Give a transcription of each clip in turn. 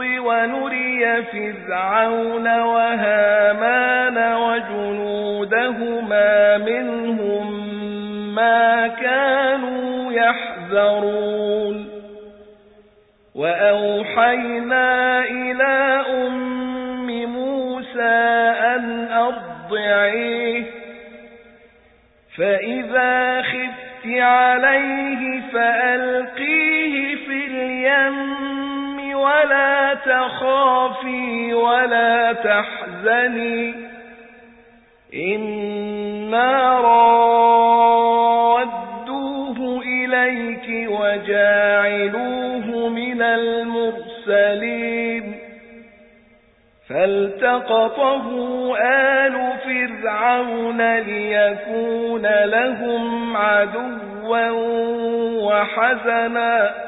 ونري فرعون وهامان وجنودهما منهم ما كانوا يحذرون. وأوحينا إلى أم موسى أن أرضعيه. فإذا خفت عليه فألقيه في اليم. ولا تخافي ولا تحزني. إنا رادوه إليك وجاعلوه من المرسلين. فالتقطه آل فرعون ليكون لهم عدوا وحزنا.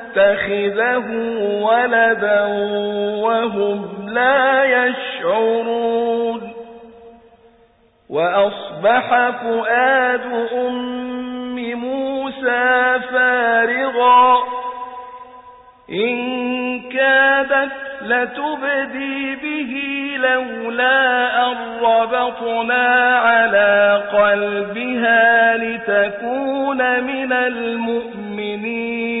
نتخذه ولدا وهم لا يشعرون. وأصبح فؤاد أم موسى فارغا. إن كادت لتبدي به لولا أن ربطنا على قلبها لتكون من المؤمنين.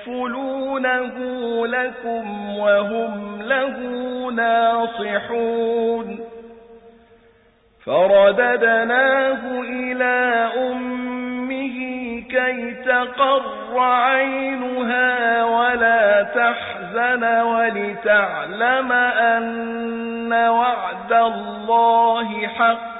يكفلونه لكم وهم له ناصحون فرددناه إلى أمه كي تقر عينها ولا تحزن ولتعلم أن وعد الله حق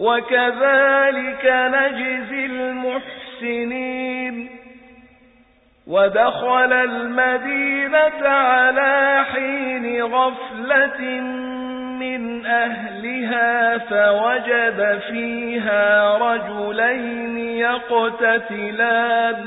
وكذلك نجزي المحسنين. ودخل المدينة على حين غفلة من أهلها فوجد فيها رجلين يقتتلان.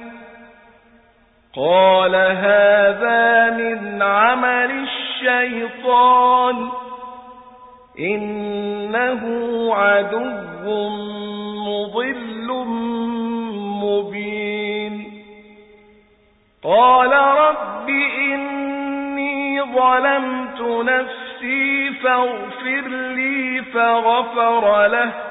قال هذا من عمل الشيطان إنه عدو مضل مبين. قال رب إني ظلمت نفسي فاغفر لي فغفر له.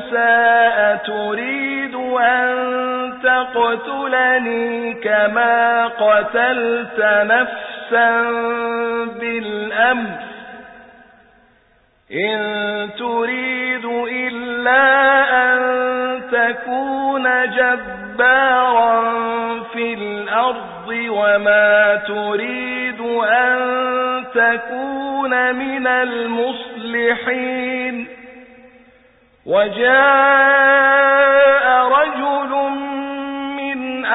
تقتلني كما قتلت نفسا بالأمس إن تريد إلا أن تكون جبارا في الأرض وما تريد أن تكون من المصلحين وجاء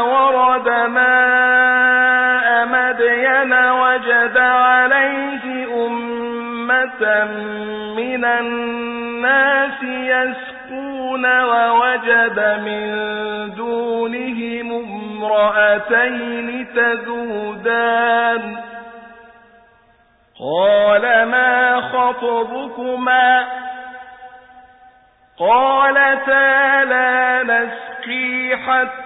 ورد ماء مدين وجد عليه أمة من الناس يسكون ووجد من دونهم امرأتين تذودان. قال ما خطبكما؟ قالتا لا نسقي حتى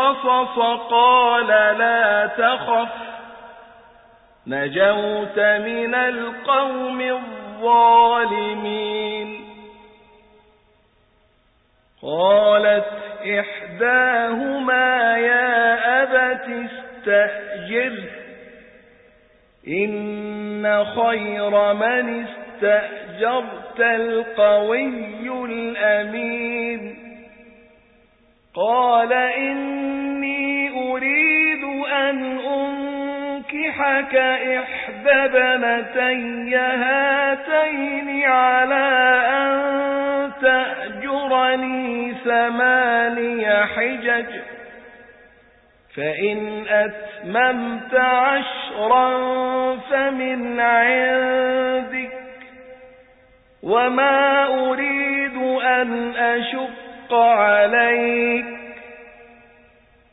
القصص قال لا تخف. نجوت من القوم الظالمين. قالت إحداهما يا أبت استأجر. إن خير من استأجرت القوي الأمين. قال أريد أن أنكحك إحدى بنتي هاتين على أن تأجرني ثماني حجج فإن أتممت عشرا فمن عندك وما أريد أن أشق عليك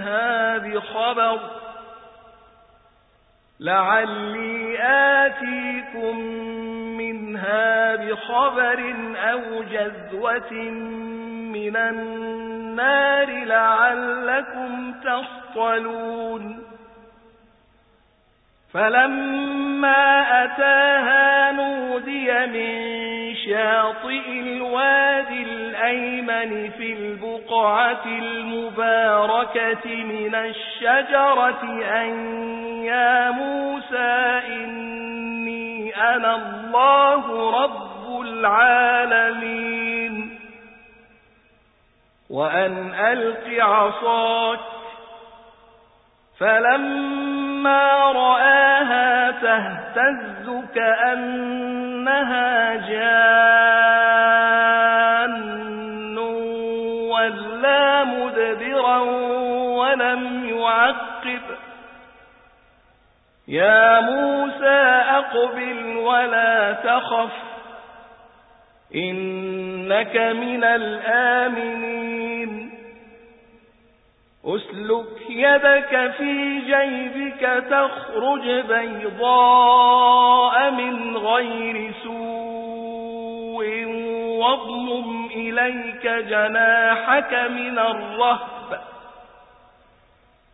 منها بخبر لعلي آتيكم منها بخبر أو جذوة من النار لعلكم تصطلون. فلما أتاها نودي من شاطئ الوادي الأيمن في البقعة المباركة من الشجرة أن يا موسى إني أنا الله رب العالمين. وأن ألق عصاك. فلما رآها تهتز كأنها جان. يا موسى أقبل ولا تخف إنك من الآمنين. أسلك يدك في جيبك تخرج بيضاء من غير سوء واضمم إليك جناحك من الرهب.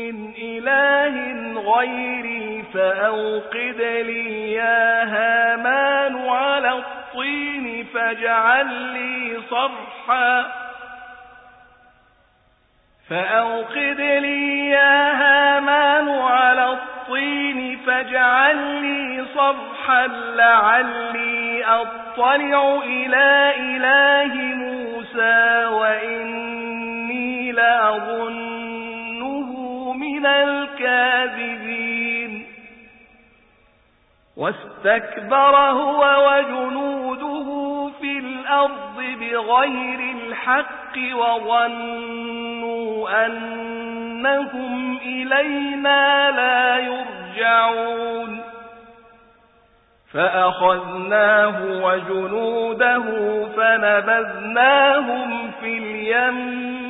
من إله غيري فأوقد لي يا هامان على الطين فاجعل لي صرحا. فأوقد لي يا هامان على الطين فاجعل لي صرحا لعلي أطلع إلى إله موسى وإني لأظنه من الكاذبين. واستكبر هو وجنوده في الأرض بغير الحق وظنوا أنهم إلينا لا يرجعون. فأخذناه وجنوده فنبذناهم في اليم.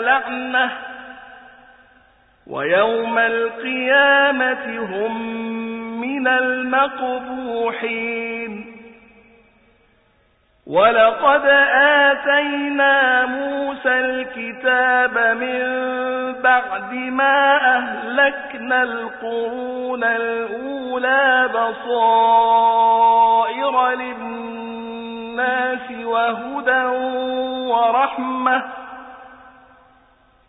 لعنة ويوم القيامة هم من المقبوحين. ولقد آتينا موسى الكتاب من بعد ما أهلكنا القرون الأولى بصائر للناس وهدى ورحمة.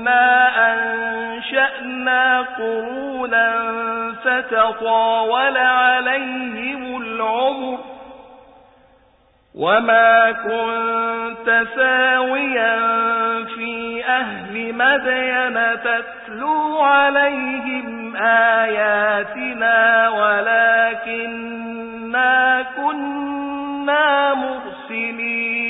ولكننا أنشأنا قرونا فتطاول عليهم العمر وما كنت ساويا في أهل مدين تتلو عليهم آياتنا ولكننا كنا مرسلين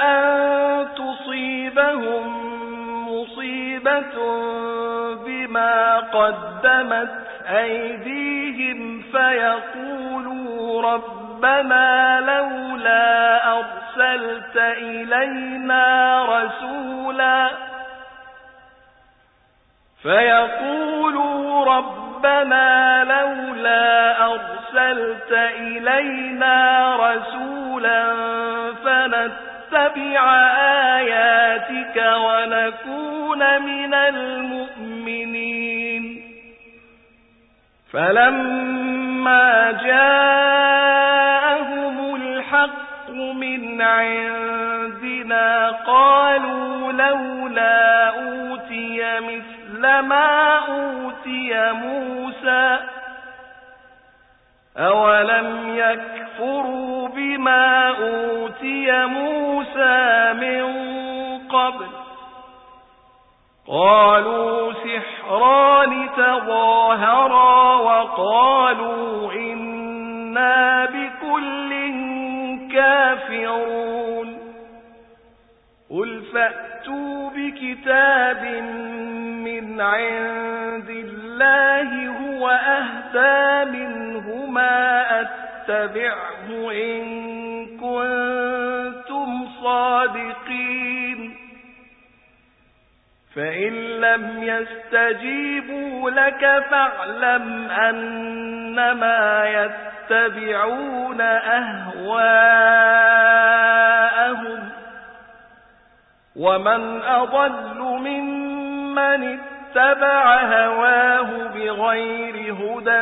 تصيبهم مصيبة بما قدمت أيديهم فيقولوا ربنا لولا أرسلت إلينا رسولا فيقولوا ربنا لولا أرسلت إلينا رسولا فنتبع آياتك ونكون من المؤمنين. فلما جاءهم الحق من عندنا قالوا لولا أوتي مثل ما أوتي موسى. أولم يكفروا بما أوتي موسى من قبل قالوا سحران تظاهرا وقالوا إنا بكل كافرون قل فأتوا بكتاب من عند الله هو أهدى منهما أتبعه إن كنتم صادقين. فإن لم يستجيبوا لك فاعلم أنما يتبعون أهواءهم. ومن أضل ممن اتبع هواه بغير هدى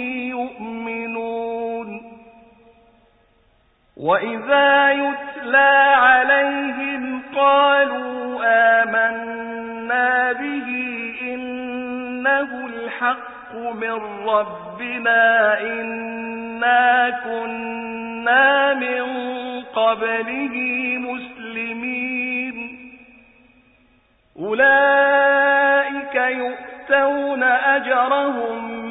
وإذا يتلى عليهم قالوا آمنا به إنه الحق من ربنا إنا كنا من قبله مسلمين أولئك يؤتون أجرهم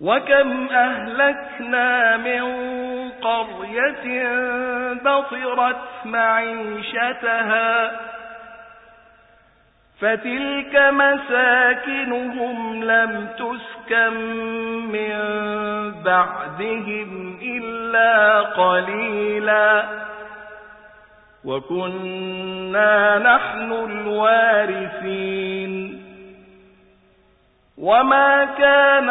وكم أهلكنا من قرية بطرت معيشتها فتلك مساكنهم لم تسكن من بعدهم إلا قليلا وكنا نحن الوارثين وما كان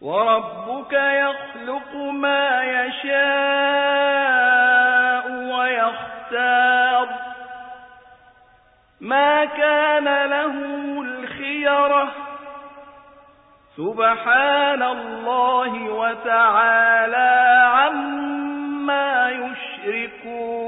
وربك يخلق ما يشاء ويختار. ما كان له الخيرة. سبحان الله وتعالى عما يشركون.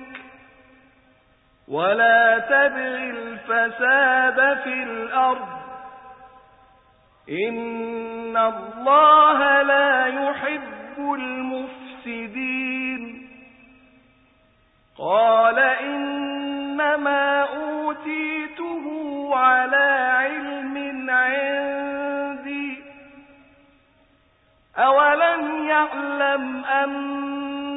ولا تبغ الفساد في الأرض إن الله لا يحب المفسدين قال إنما أوتيته على علم عندي أولم يعلم أن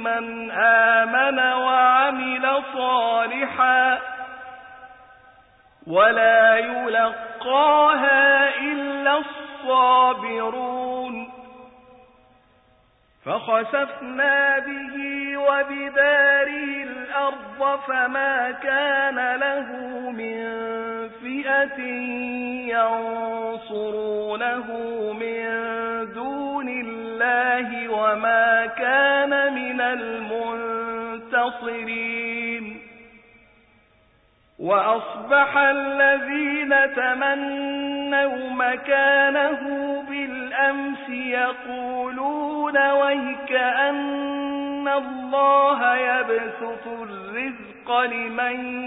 لمن آمن وعمل صالحا ولا يلقاها إلا الصابرون فخسفنا به وبداره الأرض فما كان له من فئة ينصرونه من الله وما كان من المنتصرين. وأصبح الذين تمنوا مكانه بالأمس يقولون ويك أن الله يبسط الرزق لمن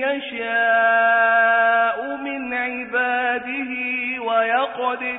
يشاء من عباده ويقدر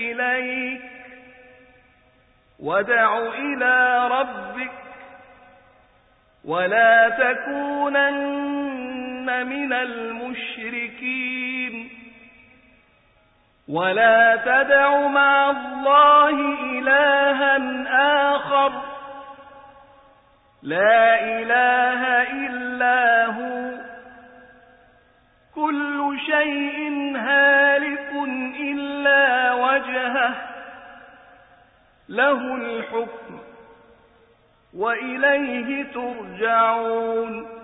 إليك. ودع إلى ربك. ولا تكونن من المشركين. ولا تدع مع الله إلها آخر. لا إله إلا هو. كل شيء هالك. إلا وجهه له الحكم وإليه ترجعون.